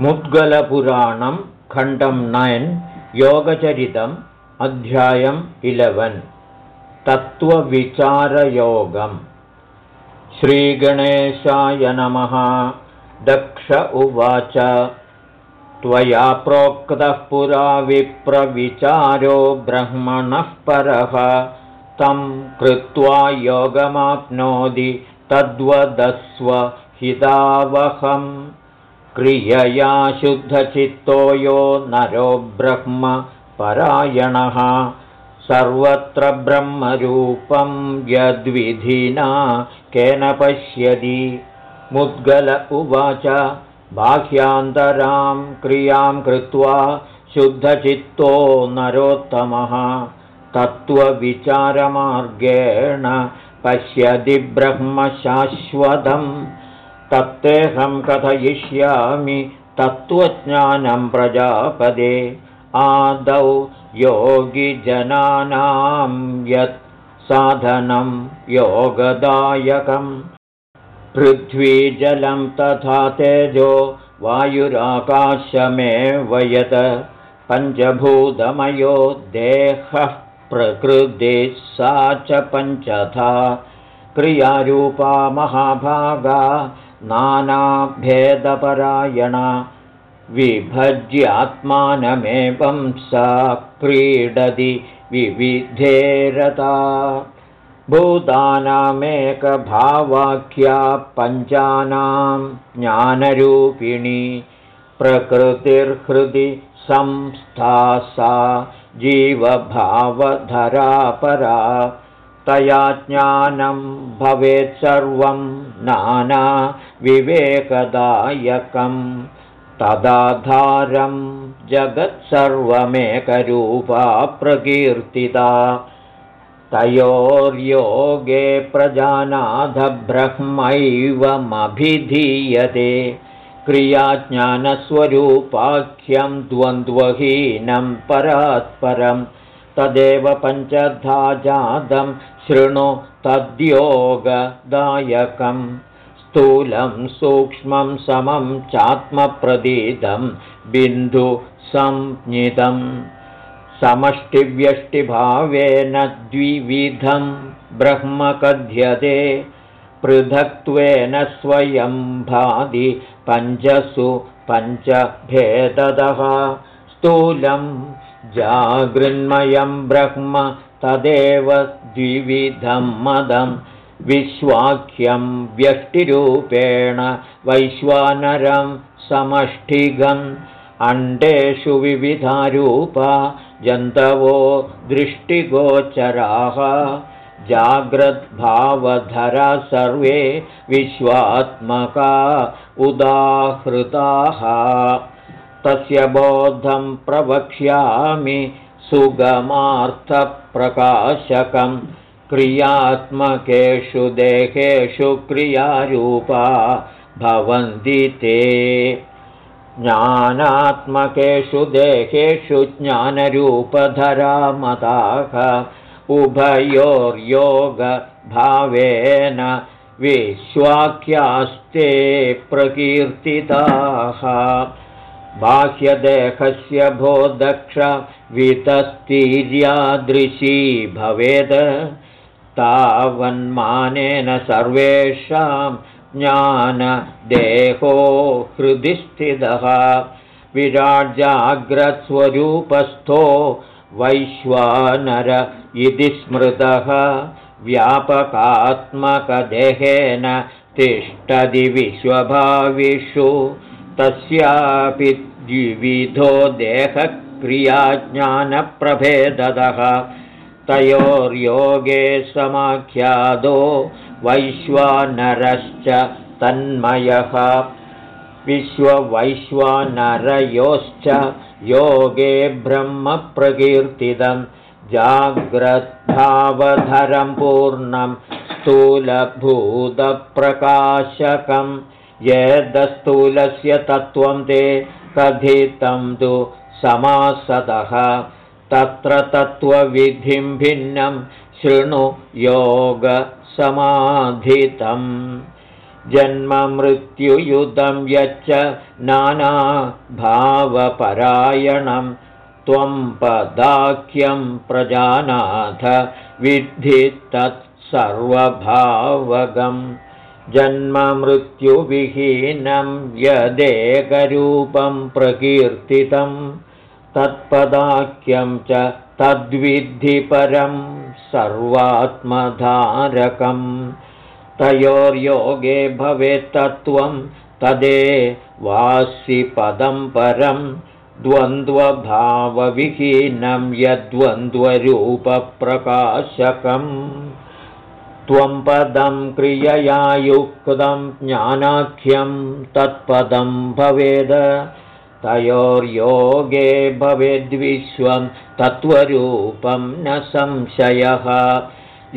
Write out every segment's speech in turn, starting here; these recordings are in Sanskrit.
मुद्गलपुराणं खण्डं नैन् योगचरितम् अध्यायम् इलेवन्। तत्त्वविचारयोगम्। श्रीगणेशाय नमः। दक्ष उवाच। त्वया प्रोक्तः पुरा विप्रविचारो ब्रह्मणः परः। तं कृत्वा योगमाप्नोति तद्वदस्व हितावहम् क्रियया शुद्धचित्तो यो नरो ब्रह्म परायणः। सर्वत्र ब्रह्मरूपं यद्विधिना केन पश्यति? मुद्गल उवाच बाह्यान्तरां क्रियां कृत्वा शुद्धचित्तो नरोत्तमः। तत्त्वविचारमार्गेण पश्यति ब्रह्मशाश्वतम् तत्तेऽहं कथयिष्यामि तत्त्वज्ञानं प्रजापदे। आदौ योगिजनानां यत् साधनं योगदायकम्। पृथ्वीजलं तथा तेजो वायुराकाशमेव यत् पञ्चभूतमयो देहः प्रकृतिः सा च पञ्चथा क्रियारूपा महाभागा नानाभेदपरायणा विभज्यात्मानमेवं सा क्रीडति विविधेरता। भूतानामेकभावाख्या पञ्चानां ज्ञानरूपिणी प्रकृतिर्हृदि संस्था सा जीवभावधरापरा। तया ज्ञानं भवेत् सर्वं नाना विवेकदायकं तदाधारं जगत्सर्वमेकरूपा प्रकीर्तिता। तयोर्योगे प्रजानाथब्रह्मैवमभिधीयते। क्रियाज्ञानस्वरूपाख्यं द्वन्द्वहीनं परात्परं। तदेव पञ्चधा जातं शृणु तद्योगदायकं स्थूलं सूक्ष्मं समं चात्मप्रदीतं बिन्दुसंज्ञितम् समष्टिव्यष्टिभावेन द्विविधं ब्रह्म कथ्यते पृथक्त्वेन स्वयं भादि पञ्चसु पञ्चभेदतः। स्थूलं जागृन्मयं ब्रह्म तदेव द्विविधं मदं विश्वाख्यं व्यष्टिरूपेण वैश्वानरं समष्टिगम्। अण्डेषु विविधारूपा जन्तवो दृष्टिगोचराः। जाग्रद्भावधरा सर्वे विश्वात्मका उदाहृताः। तस्य बोधं प्रवक्ष्यामि सुगमार्थप्रकाशकं क्रियात्मकेषु देहेषु क्रियारूपा भवन्ति ते। ज्ञानात्मकेषु देहेषु ज्ञानरूपधरामताः उभयोर्योगभावेन विश्वाख्यास्ते प्रकीर्तिताः। बाह्यदेहस्य भो दक्ष वितस्तीर्यादृशी भवेद् तावन्मानेन सर्वेषां ज्ञानदेहो हृदि स्थितः। विराजाग्रस्वरूपस्थो वैश्वानर इति स्मृतः। व्यापकात्मकदेहेन तिष्ठति विश्वभाविषु। तस्यापि द्विविधो देहक्रियाज्ञानप्रभेदतः तयोर्योगे समाख्यादो वैश्वानरश्च तन्मयः। विश्ववैश्वानरयोश्च योगे ब्रह्मप्रकीर्तितं जाग्रद्भावधरं पूर्णं स्थूलभूतप्रकाशकं। यदस्थूलस्य तत्त्वं ते कथितं तु समासतः तत्र तत्त्वविधिं भिन्नं शृणु योग समाधितम् जन्ममृत्युयुधं यच्च नानाभावपरायणं त्वं पदाख्यं प्रजानाथ विद्धि तत्सर्वभावगम्। जन्ममृत्युविहीनं यदेकरूपं प्रकीर्तितं तत्पदाख्यं च तद्विद्धि परं सर्वात्मधारकम् तयोर्योगे भवेत्तत्त्वं तदे वासि पदं परं। द्वन्द्वभावविहीनं यद्वन्द्वरूपप्रकाशकम्। त्वं पदं क्रियया युक्तं ज्ञानाख्यं तत्पदं भवेद तयोर्योगे भवेद्विश्वं तत्त्वरूपं न संशयः।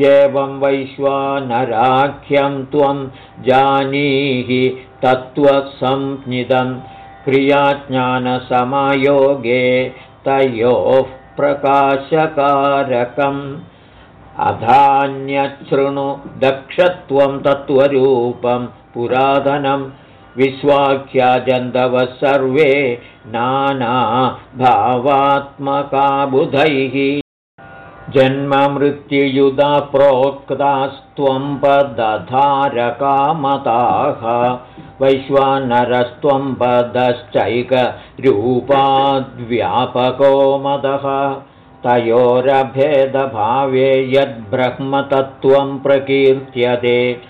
एवं वैश्वानराख्यं त्वं जानीहि तत्त्वसंज्ञितं क्रियाज्ञानसमयोगे तयोः प्रकाशकारकम्। अधान्यच्छृणु दक्षत्वं तत्त्वरूपं पुरातनं विश्वाख्याजन्तवः सर्वे नानाभावात्मका बुधैः जन्ममृत्युयुधा प्रोक्तास्त्वं पदधारकामताः। वैश्वानरस्त्वं पदश्चैकरूपाद्व्यापको मदः। तयोरभेदभावे यद्ब्रह्मतत्त्वं प्रकीर्त्यते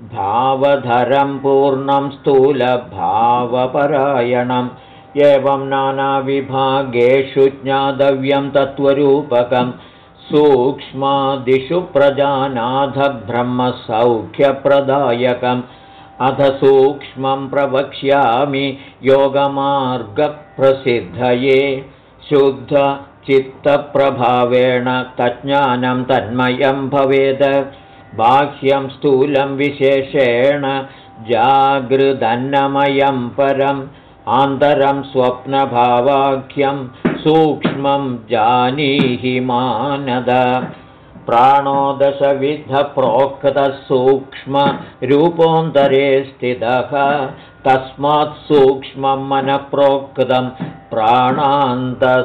जागृद्भावधरं पूर्णं स्थूलभावपरायणम् एवं नानाविभागेषु ज्ञातव्यं तत्त्वरूपकं सूक्ष्मादिषु प्रजानाथब्रह्मसौख्यप्रदायकम् अथ सूक्ष्मं प्रवक्ष्यामि योगमार्गप्रसिद्धये शुद्धचित्तप्रभावेण तज्ज्ञानं तन्मयं भवेद बाह्यं स्थूलं विशेषेण जागृदन्नमयं परम् आन्तरं स्वप्नभावाख्यं सूक्ष्मं जानीहि मानद। प्राणोदशविधप्रोक्तः सूक्ष्मरूपोऽन्तरे स्थितः तस्मात् सूक्ष्मं मनःप्रोक्तं प्राणान्तः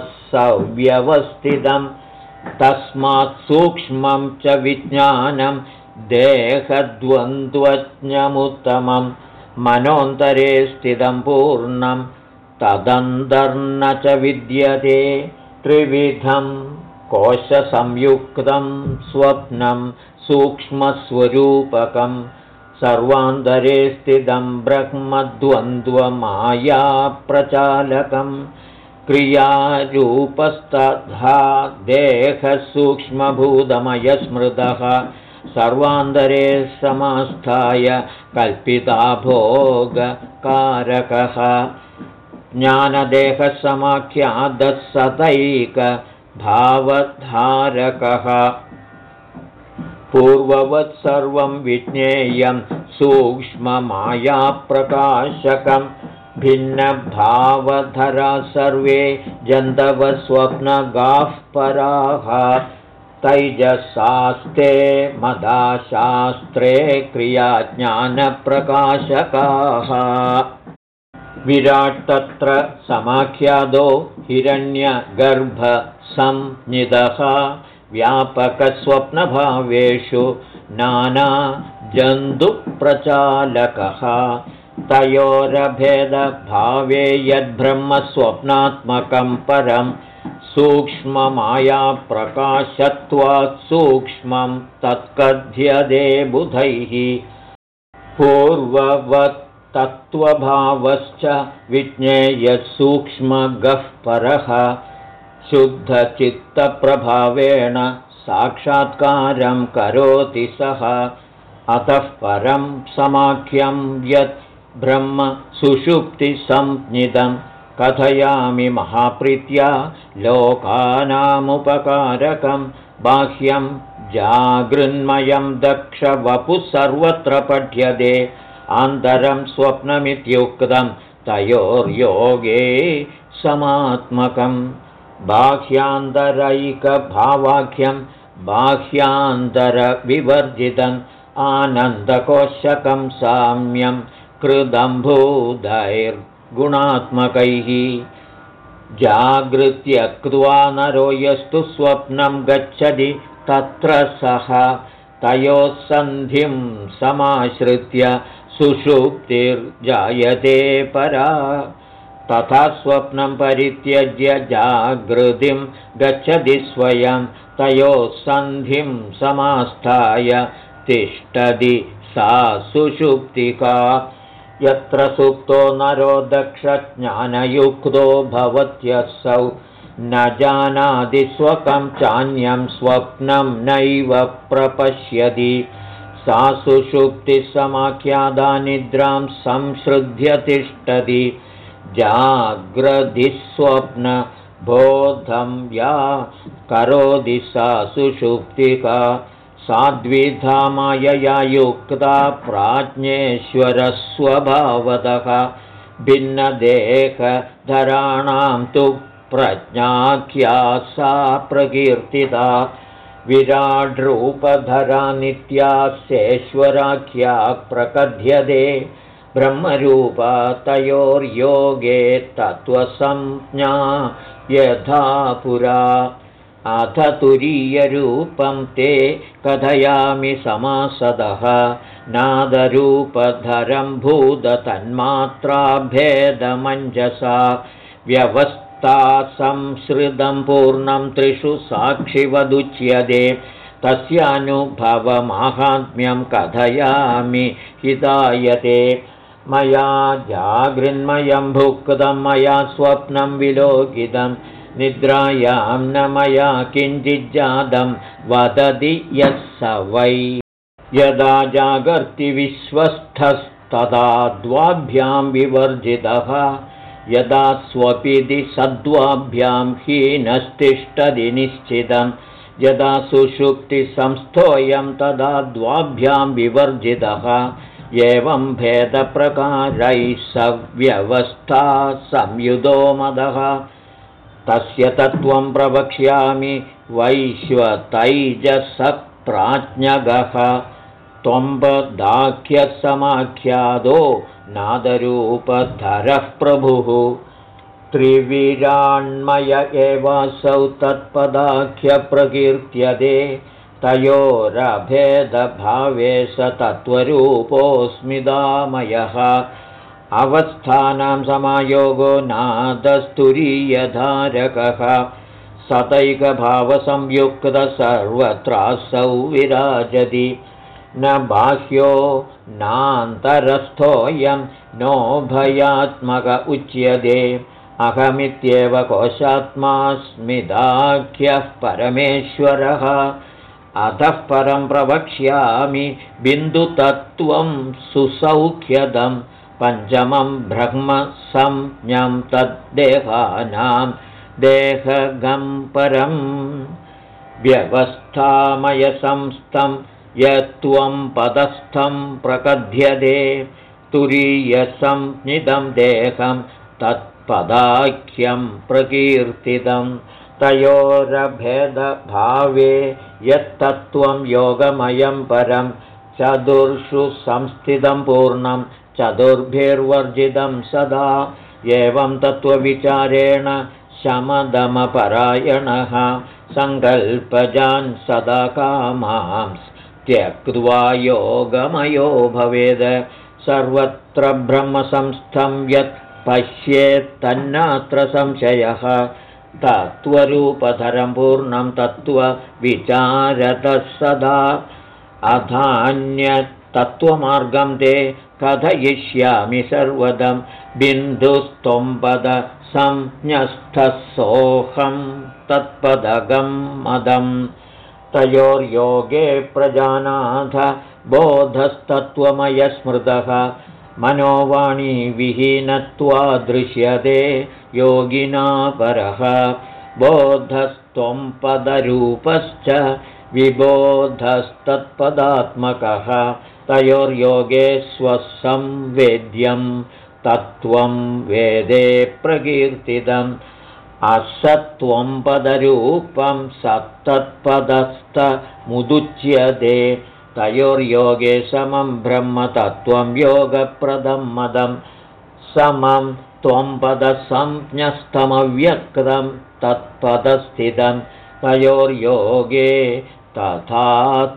तस्मात् सूक्ष्मं च विज्ञानं देहद्वन्द्वज्ञमुत्तमम् मनोन्तरे स्थितं पूर्णं तदन्तर्न च विद्यते त्रिविधं कोशसंयुक्तं स्वप्नं सूक्ष्मस्वरूपकं सर्वान्तरे स्थितं ब्रह्मद्वन्द्वमायाप्रचालकं क्रियारूपस्तथा देहसूक्ष्मभूतमयस्मृतः सर्वान्तरे समास्थाय कल्पिता भोगकारकः। ज्ञानदेहसमाख्यादः सतैकभावधारकः पूर्ववत् सर्वं विज्ञेयं सूक्ष्ममायाप्रकाशकं भिन्नभावधरा सर्वे जन्तवस्वप्नगाः पराः तैजशास्ते मदाशास्त्रे क्रियाज्ञानप्रकाशकाः। विराट् तत्र समाख्यादो हिरण्यगर्भसंनिधः। व्यापकस्वप्नभावेषु नानाजन्तुप्रचालकः। तयोरभेदभावे यद्ब्रह्मस्वप्नात्मकं परम् सूक्ष्ममायाप्रकाशत्वात् सूक्ष्मं तत्कथ्यदे बुधैः। पूर्ववत्तत्त्वभावश्च विज्ञेयसूक्ष्मगः परः। शुद्धचित्तप्रभावेण साक्षात्कारं करोति सः। अतः परं समाख्यं यत् ब्रह्म सुषुप्तिसंज्ञितम् कथयामि महाप्रीत्या लोकानामुपकारकं बाह्यं जागृन्मयं दक्षवपुः सर्वत्र पठ्यते आन्तरं स्वप्नमित्युक्तं तयोर्योगे समात्मकं बाह्यान्तरैकभावाख्यं बाह्यान्तरविवर्जितं आनन्दकोशकं साम्यं कृदम्भूदैर्गुणात्मकैः जागृत्यक्त्वा नरो यस्तु स्वप्नं गच्छति तत्र सः। तयोः सन्धिं समाश्रित्य सुषुप्तिर्जायते परा। तथा स्वप्नं परित्यज्य जागृतिं गच्छति स्वयं। तयोः सन्धिं समास्थाय तिष्ठति सा सुषुप्तिका यत्र सुप्तो नरो दक्षज्ञानयुक्तो भवत्यसौ न जानाति स्वकं चान्यं स्वप्नं नैव प्रपश्यति। सा सुषुप्तिसमाख्यादा निद्रां संसृध्य तिष्ठति जाग्रधिस्वप्नबोधं या करोति सा सुषुप्तिका साद्विधामायया युक्ता प्राज्ञेश्वरस्वभावतः भिन्नदेहधराणां तु प्रज्ञाख्या सा प्रकीर्तिता विराड्रूपधरा नित्यास्येश्वराख्या प्रकथ्यते ब्रह्मरूपा तयोर्योगे तत्त्वसंज्ञा यथा पुरा अथ तुरीयरूपं ते कथयामि समासदः। नादरूपधरं भूततन्मात्राभेदमञ्जसा। व्यवस्था संसृतं पूर्णं त्रिषु साक्षिवदुच्यते। तस्यानुभवमाहात्म्यं कथयामि हितायते। मया जागृन्मयं भुक्तं मया स्वप्नं विलोकितम् निद्रायां न मया किञ्चिज्जातं वदति यः स वै। यदा जागर्ति विश्वस्थस्तदा द्वाभ्यां विवर्जितः यदा स्वपिति सद्वाभ्यां हीनस्तिष्ठति निश्चितं यदा सुषुप्तिसंस्थोऽयं तदा द्वाभ्यां विवर्जितः एवं भेदप्रकारैः सव्यवस्था संयुधो मदः तस्य तत्त्वं प्रवक्ष्यामि वैश्वतैजसप्राज्ञगः। त्वम्बदाख्यसमाख्यादो नादरूपधरः प्रभुः। त्रिविराण्मय एवासौ तत्पदाख्यप्रकीर्त्यते तयोरभेदभावे स तत्त्वरूपोऽस्मिदामयः अवस्थानां समायोगो नादस्तुरीयधारकः। सतैकभावसंयुक्तः सर्वत्रासौ विराजति। न बाह्यो नान्तरस्थोऽयं नोभयात्मक उच्यते। अहमित्येव कोशात्मास्मिदाख्यः परमेश्वरः। अतः परं प्रवक्ष्यामि बिन्दुतत्त्वं सुसौख्यदम् पञ्चमं ब्रह्मसंज्ञं तद्देहानां देहगं परं व्यवस्थामयसंस्थं यत्त्वं पदस्थं प्रकथ्यते तुरीयसंज्ञितं देहं तत्पदाख्यं प्रकीर्तितं तयोरभेदभावे यत्तत्त्वं योगमयं परं चतुर्षु संस्थितं पूर्णं चतुर्भिर्वर्जितं सदा एवं तत्त्वविचारेण शमदमपरायणः। सङ्कल्पजान् सदा कामां त्यक्त्वा योगमयो भवेद्। सर्वत्र ब्रह्मसंस्थं यत् पश्येत्तन्नात्र संशयः। तत्त्वरूपधरं पूर्णं तत्त्वविचारतः सदा अधान्यत्तत्त्वमार्गं ते कथयिष्यामि सर्वदं बिन्दुस्तुम्पद संज्ञस्थः सोऽहं तत्पदगं मदं। तयोर्योगे प्रजानाथ बोधस्तत्त्वमयस्मृतः मनोवाणी विहीनत्वा दृश्यते योगिना परः बोधस्त्वम्पदरूपश्च विबोधस्तत्पदात्मकः तयोर्योगे स्वसंवेद्यं तत्त्वं वेदे प्रकीर्तितम् असत्त्वं पदरूपं सत्तत्पदस्थमुदुच्यते। तयोर्योगे समं ब्रह्मतत्त्वं योगप्रदं मदं समं त्वं पदसंज्ञस्तमव्यक्तं तत्पदस्थितं। तयोर्योगे तथा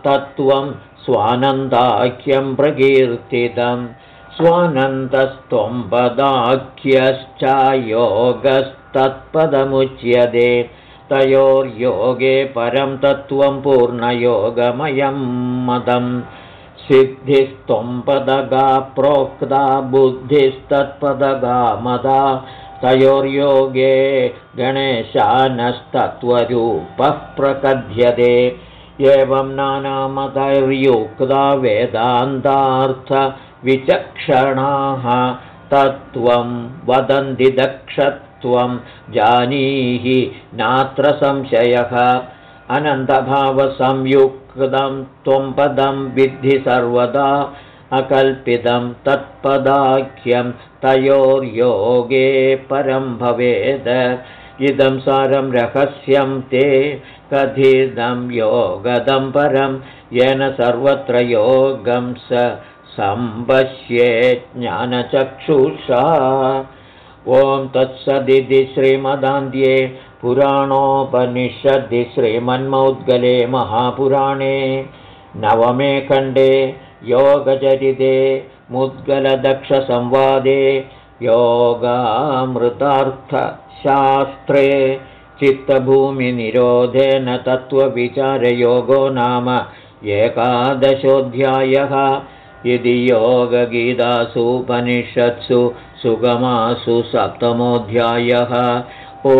तत्त्वं स्वानन्दाख्यं प्रकीर्तितं स्वानन्दस्त्वं योगस्तत्पदमुच्यते तयोर्योगे परं तत्त्वं पूर्णयोगमयं मदम् सिद्धिस्त्वम्पदगा प्रोक्ता बुद्धिस्तत्पदगा मदा। तयोर्योगे गणेशानस्तत्त्वरूपः प्रकथ्यते एवं नानामतैर्युक्ता वेदान्तार्थविचक्षणाः तत्त्वं वदन्ति दक्षत्वं जानीहि नात्र संशयः। अनन्तभावसंयुक्तं त्वं पदं विद्धि सर्वदा। अकल्पितं तत्पदाख्यं तयोर्योगे परं भवेद। इदं सारं रहस्यं ते कथितं योगदं परं येन सर्वत्र योगं स सम्पश्ये ज्ञानचक्षुषा। ॐ तत्सदिति श्रीमदान्ध्ये पुराणोपनिषद्दि श्रीमन्मौद्गले महापुराणे नवमे खण्डे योगचरिते मुद्गलदक्षसंवादे योगामृतार्थशास्त्रे चित्तभूमिनिरोधेन तत्त्वविचारयोगो नाम एकादशोऽध्यायः। यदि योगगीतासूपनिषत्सु सुगमासु सप्तमोऽध्यायः। ओ